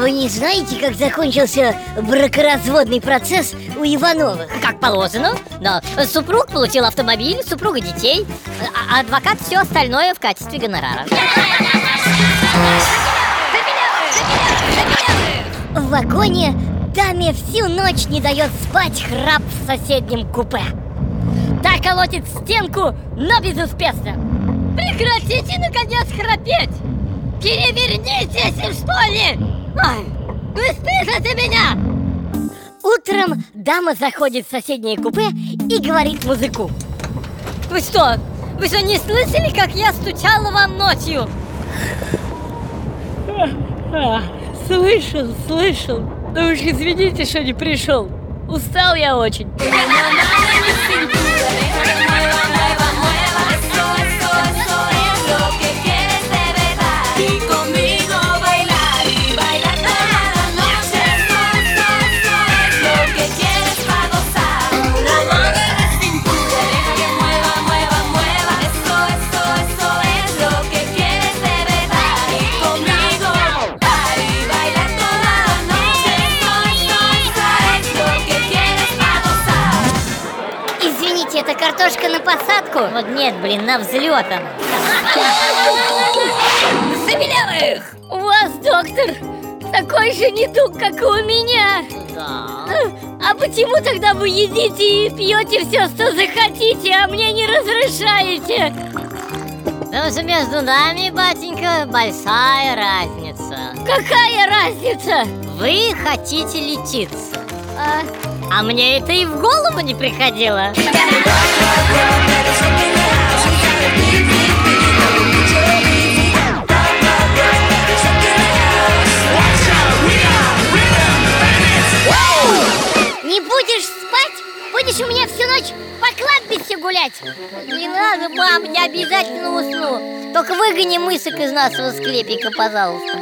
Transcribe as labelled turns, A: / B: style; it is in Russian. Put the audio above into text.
A: не знаете, как закончился бракоразводный процесс у Ивановых?
B: Как положено, но супруг получил автомобиль, супруга детей, а адвокат все остальное в качестве гонорара.
A: В вагоне даме всю ночь не дает спать храп в соседнем купе.
B: Так колотит стенку, но безуспешно. Прекратите, наконец, храпеть! Перевернитесь, что ли! Ай, вы спишете меня!
A: Утром дама заходит в соседнее купе и говорит музыку.
B: Вы что? Вы что, не слышали, как я стучала вам ночью?
C: А, слышал, слышал. Да уж извините, что не пришел. Устал я очень.
A: Это картошка на посадку?
B: Вот нет, блин, на взлет она.
C: Забелевых! У вас, доктор, такой же недуг, как и у меня.
B: Да.
C: А почему тогда вы едите и пьете все, что захотите, а мне не разрешаете?
B: Потому что между нами, батенька, большая разница.
C: Какая разница?
B: Вы хотите лечиться,
C: А,
B: а мне это и в голову не приходило.
A: Не будешь спать? Будешь у меня всю ночь по кладбищу гулять?
B: Не надо, мам, я обязательно усну. Только выгони мысок из нашего склепика, пожалуйста.